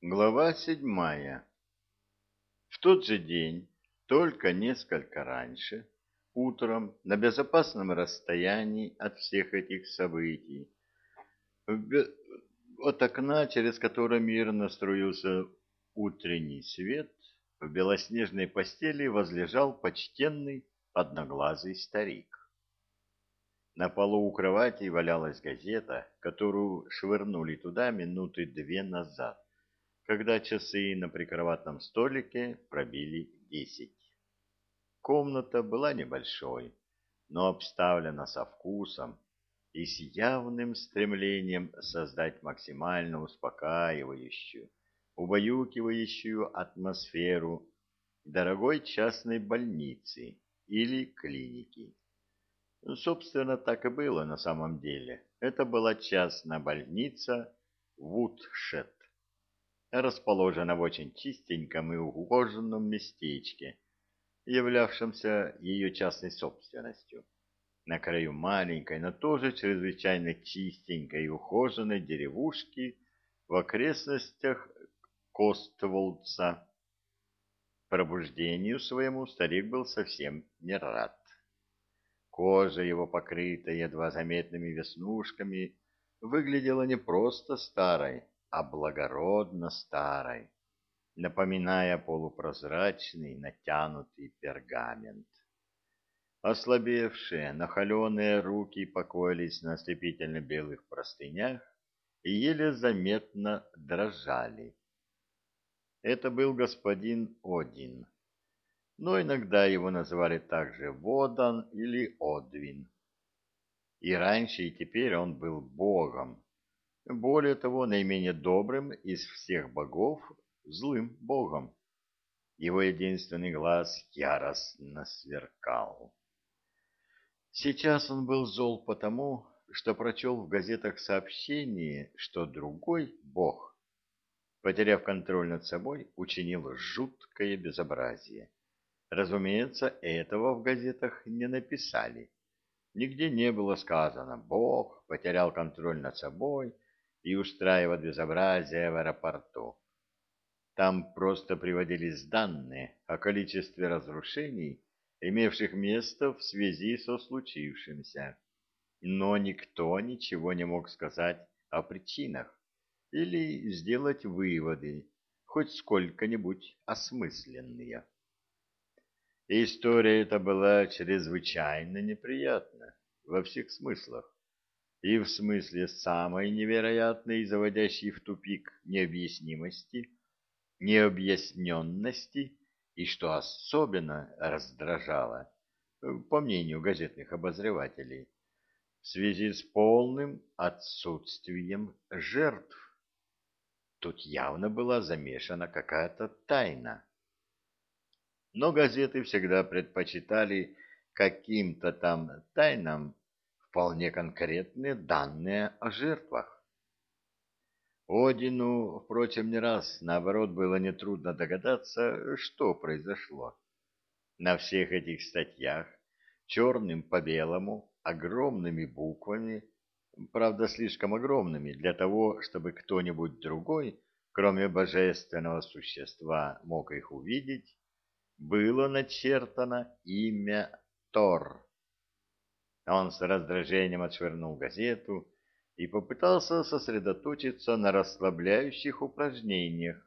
Глава седьмая. В тот же день, только несколько раньше, утром, на безопасном расстоянии от всех этих событий, от окна, через которое мирно струился утренний свет, в белоснежной постели возлежал почтенный одноглазый старик. На полу у кровати валялась газета, которую швырнули туда минуты две назад, когда часы на прикроватном столике пробили десять. Комната была небольшой, но обставлена со вкусом и с явным стремлением создать максимально успокаивающую, убаюкивающую атмосферу дорогой частной больницы или клиники. Ну, собственно, так и было на самом деле. Это была частная больница Вудшет, расположена в очень чистеньком и ухоженном местечке, являвшемся ее частной собственностью. На краю маленькой, но тоже чрезвычайно чистенькой и ухоженной деревушки в окрестностях Костволца. Пробуждению своему старик был совсем не рад. Кожа его, покрытая едва заметными веснушками, выглядела не просто старой, а благородно старой, напоминая полупрозрачный натянутый пергамент. Ослабевшие, нахаленные руки покоились на ослепительно белых простынях и еле заметно дрожали. Это был господин Один но иногда его называли также Водан или Одвин. И раньше, и теперь он был богом. Более того, наименее добрым из всех богов злым богом. Его единственный глаз яростно сверкал. Сейчас он был зол потому, что прочел в газетах сообщение, что другой бог, потеряв контроль над собой, учинил жуткое безобразие. Разумеется, этого в газетах не написали. Нигде не было сказано «Бог потерял контроль над собой и устраивает безобразие в аэропорту». Там просто приводились данные о количестве разрушений, имевших место в связи со случившимся. Но никто ничего не мог сказать о причинах или сделать выводы, хоть сколько-нибудь осмысленные. История эта была чрезвычайно неприятна во всех смыслах. И в смысле самой невероятной заводящей в тупик необъяснимости, необъясненности и, что особенно раздражало, по мнению газетных обозревателей, в связи с полным отсутствием жертв. Тут явно была замешана какая-то тайна но газеты всегда предпочитали каким-то там тайнам вполне конкретные данные о жертвах. Одину, впрочем, не раз, наоборот, было нетрудно догадаться, что произошло. На всех этих статьях, черным по белому, огромными буквами, правда, слишком огромными для того, чтобы кто-нибудь другой, кроме божественного существа, мог их увидеть, было начертано имя Тор. Он с раздражением отшвырнул газету и попытался сосредоточиться на расслабляющих упражнениях,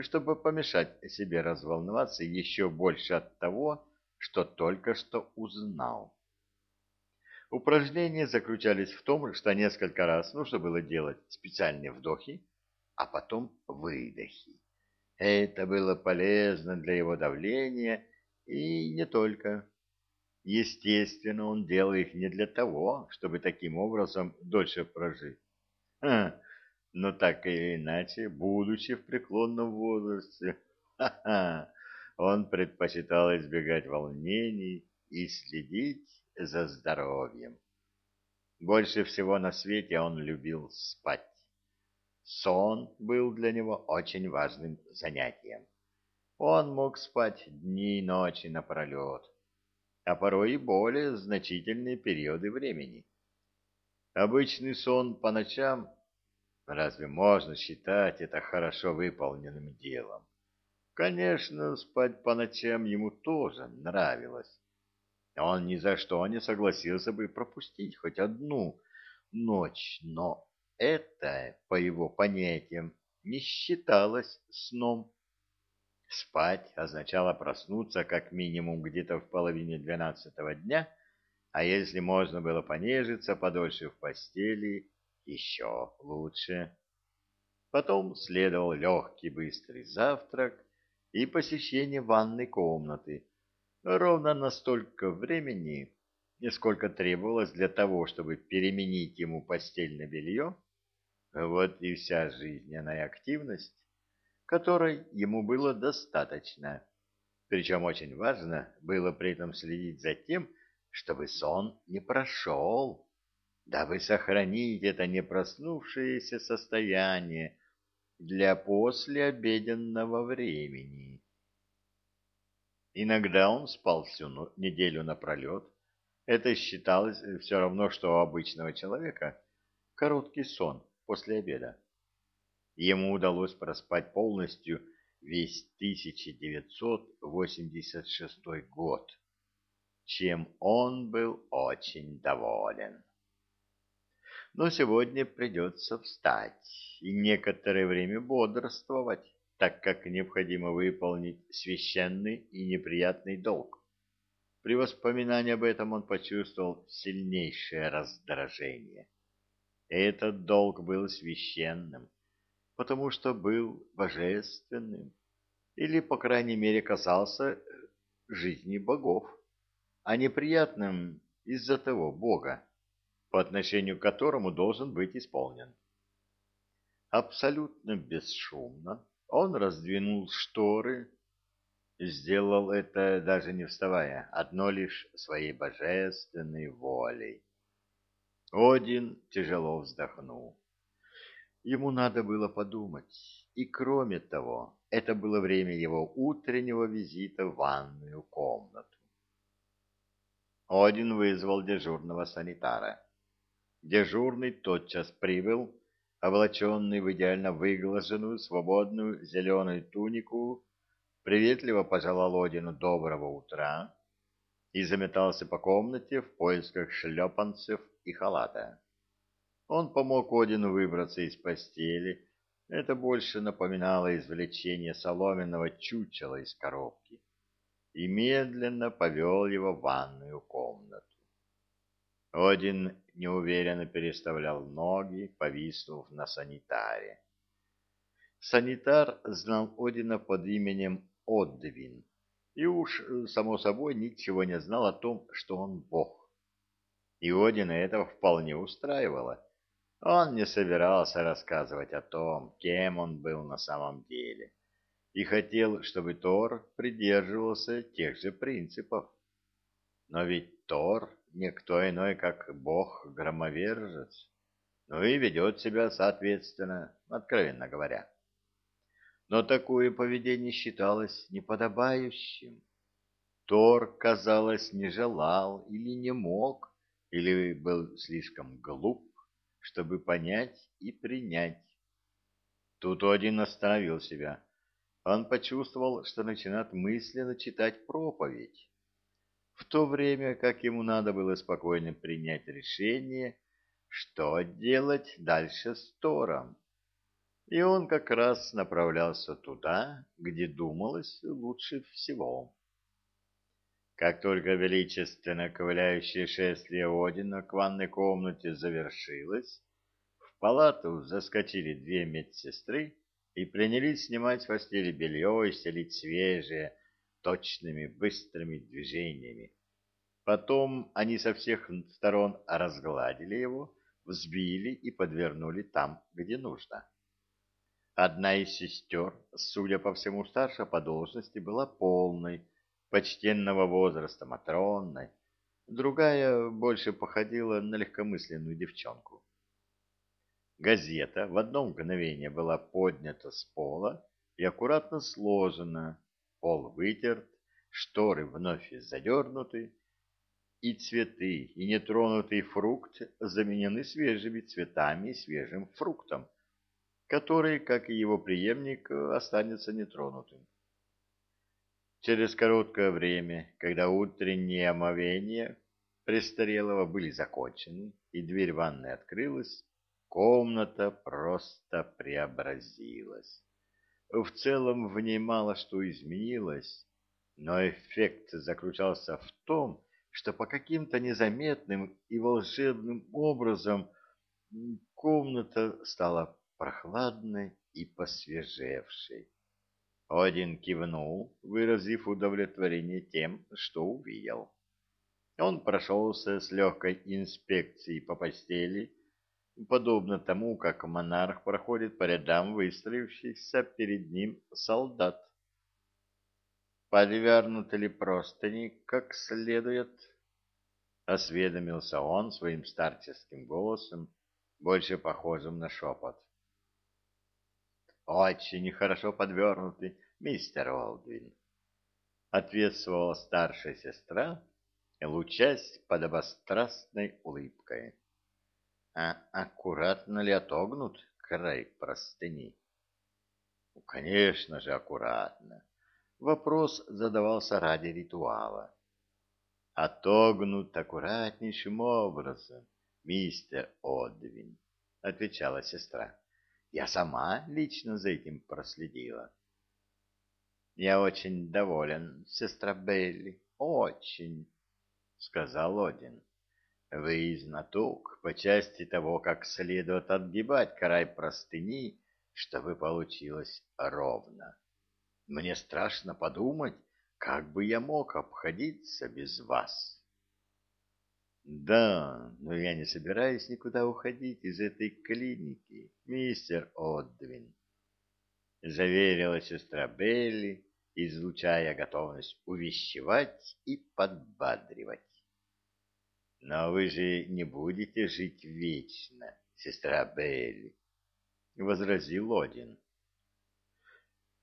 чтобы помешать себе разволноваться еще больше от того, что только что узнал. Упражнения заключались в том, что несколько раз нужно было делать специальные вдохи, а потом выдохи. Это было полезно для его давления и не только. Естественно, он делал их не для того, чтобы таким образом дольше прожить. Ха, но так или иначе, будучи в преклонном возрасте, ха-ха, он предпочитал избегать волнений и следить за здоровьем. Больше всего на свете он любил спать. Сон был для него очень важным занятием. Он мог спать дни и ночи напролет, а порой и более значительные периоды времени. Обычный сон по ночам Разве можно считать это хорошо выполненным делом? Конечно, спать по ночам ему тоже нравилось. Он ни за что не согласился бы пропустить хоть одну ночь, но это, по его понятиям, не считалось сном. Спать означало проснуться как минимум где-то в половине двенадцатого дня, а если можно было понежиться подольше в постели, еще лучше. Потом следовал легкий быстрый завтрак и посещение ванной комнаты, ровно настолько времени, сколько требовалось для того, чтобы переменить ему постельное белье, вот и вся жизненная активность которой ему было достаточно. Причем очень важно было при этом следить за тем, чтобы сон не прошел, дабы сохранить это непроснувшееся состояние для послеобеденного времени. Иногда он спал всю неделю напролет. Это считалось все равно, что у обычного человека короткий сон после обеда. Ему удалось проспать полностью весь 1986 год, чем он был очень доволен. Но сегодня придется встать и некоторое время бодрствовать, так как необходимо выполнить священный и неприятный долг. При воспоминании об этом он почувствовал сильнейшее раздражение. Этот долг был священным потому что был божественным, или, по крайней мере, касался жизни богов, а неприятным из-за того бога, по отношению к которому должен быть исполнен. Абсолютно бесшумно он раздвинул шторы, сделал это даже не вставая, одно лишь своей божественной волей. Один тяжело вздохнул. Ему надо было подумать. И кроме того, это было время его утреннего визита в ванную комнату. Один вызвал дежурного санитара. Дежурный тотчас прибыл, облаченный в идеально выглаженную свободную зеленую тунику, приветливо пожелал Одину доброго утра и заметался по комнате в поисках шлепанцев и халата. Он помог Одину выбраться из постели. Это больше напоминало извлечение соломенного чучела из коробки. И медленно повел его в ванную комнату. Один неуверенно переставлял ноги, повиснув на санитаре. Санитар знал Одина под именем Одвин и уж, само собой, ничего не знал о том, что он бог. И Одина это вполне устраивало он не собирался рассказывать о том, кем он был на самом деле, и хотел, чтобы Тор придерживался тех же принципов. Но ведь Тор никто иной, как бог-громовержец, ну и ведет себя соответственно, откровенно говоря. Но такое поведение считалось неподобающим. Тор, казалось, не желал или не мог, или был слишком глуп, чтобы понять и принять. Тут один остановил себя. Он почувствовал, что начинает мысленно читать проповедь, в то время как ему надо было спокойно принять решение, что делать дальше с Тором. И он как раз направлялся туда, где думалось лучше всего. Как только величественно ковыляющее шествие Одина к ванной комнате завершилось, в палату заскочили две медсестры и принялись снимать с постели белье и стелить свежее, точными быстрыми движениями. Потом они со всех сторон разгладили его, взбили и подвернули там, где нужно. Одна из сестер, судя по всему старше по должности, была полной, почтенного возраста Матронной, другая больше походила на легкомысленную девчонку. Газета в одно мгновение была поднята с пола и аккуратно сложена, пол вытерт, шторы вновь задернуты, и цветы, и нетронутый фрукт заменены свежими цветами и свежим фруктом, который, как и его преемник, останется нетронутым. Через короткое время, когда утренние омовения престарелого были закончены и дверь ванной открылась, комната просто преобразилась. В целом в ней мало что изменилось, но эффект заключался в том, что по каким-то незаметным и волшебным образом комната стала прохладной и посвежевшей. Один кивнул, выразив удовлетворение тем, что увидел. Он прошелся с легкой инспекцией по постели, подобно тому, как монарх проходит по рядам выстроившихся перед ним солдат. «Подвернуты ли простыни как следует?» — осведомился он своим старческим голосом, больше похожим на шепот. «Очень хорошо подвернуты, мистер Олдвин», — ответствовала старшая сестра, лучась подобострастной улыбкой. А аккуратно ли отогнут край простыни? Ну, конечно же, аккуратно. Вопрос задавался ради ритуала. Отогнут аккуратнейшим образом, мистер Одвин, отвечала сестра. Я сама лично за этим проследила. Я очень доволен, сестра Белли, очень, сказал Один. Вы знаток по части того, как следует отгибать край простыни, чтобы получилось ровно. Мне страшно подумать, как бы я мог обходиться без вас. Да, но я не собираюсь никуда уходить из этой клиники, мистер Одвин, заверила сестра Белли, излучая готовность увещевать и подбадривать. Но вы же не будете жить вечно, сестра Белли, — возразил Один.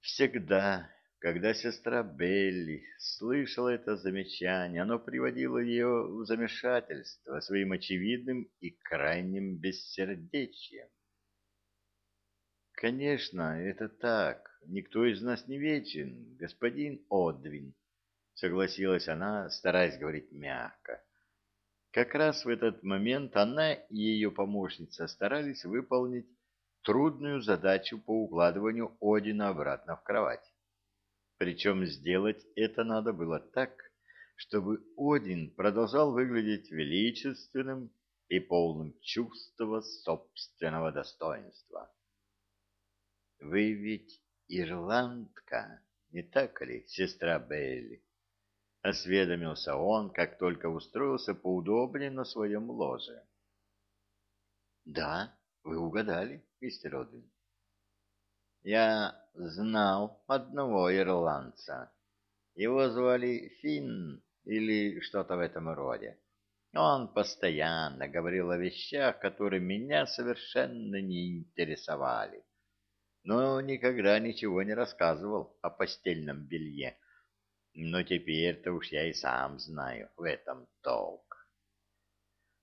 Всегда, когда сестра Белли слышала это замечание, оно приводило ее в замешательство своим очевидным и крайним бессердечием. Конечно, это так. Никто из нас не вечен, господин Одвин, согласилась она, стараясь говорить мягко. Как раз в этот момент она и ее помощница старались выполнить трудную задачу по укладыванию Одина обратно в кровать. Причем сделать это надо было так, чтобы Один продолжал выглядеть величественным и полным чувства собственного достоинства. «Вы ведь ирландка, не так ли, сестра Белли?» — осведомился он, как только устроился поудобнее на своем ложе. — Да, вы угадали, мистер Одвин. — Я знал одного ирландца. Его звали Финн или что-то в этом роде. Он постоянно говорил о вещах, которые меня совершенно не интересовали, но никогда ничего не рассказывал о постельном белье но теперь-то уж я и сам знаю в этом толк.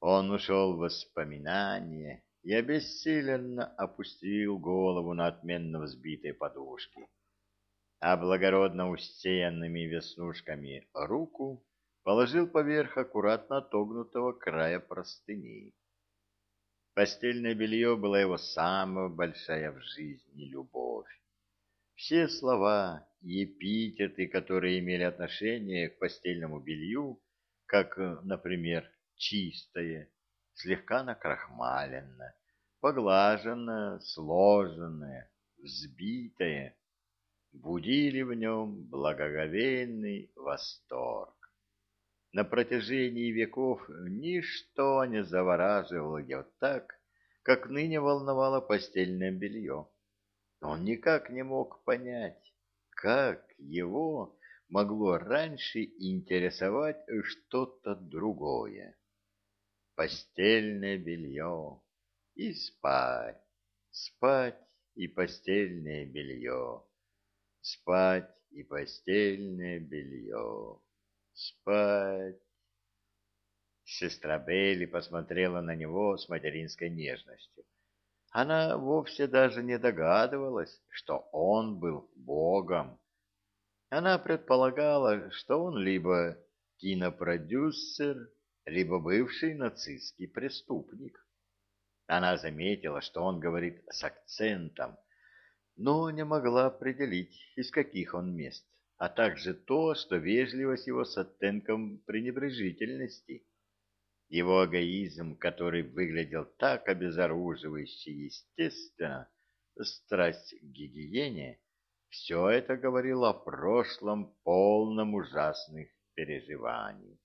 Он ушел в воспоминания и обессиленно опустил голову на отменно взбитой подушке, а благородно усеянными веснушками руку положил поверх аккуратно отогнутого края простыни. Постельное белье было его самая большая в жизни любовь. Все слова и эпитеты, которые имели отношение к постельному белью, как, например, чистое, слегка накрахмаленное, поглаженное, сложенное, взбитое, будили в нем благоговейный восторг. На протяжении веков ничто не завораживало его так, как ныне волновало постельное белье. Он никак не мог понять, как его могло раньше интересовать что-то другое. Постельное белье и спать, спать и постельное белье, спать и постельное белье, спать. Сестра Белли посмотрела на него с материнской нежностью. Она вовсе даже не догадывалась, что он был богом. Она предполагала, что он либо кинопродюсер, либо бывший нацистский преступник. Она заметила, что он говорит с акцентом, но не могла определить, из каких он мест, а также то, что вежливость его с оттенком пренебрежительности. Его эгоизм, который выглядел так обезоруживающе естественно, страсть к гигиене, все это говорило о прошлом полном ужасных переживаний.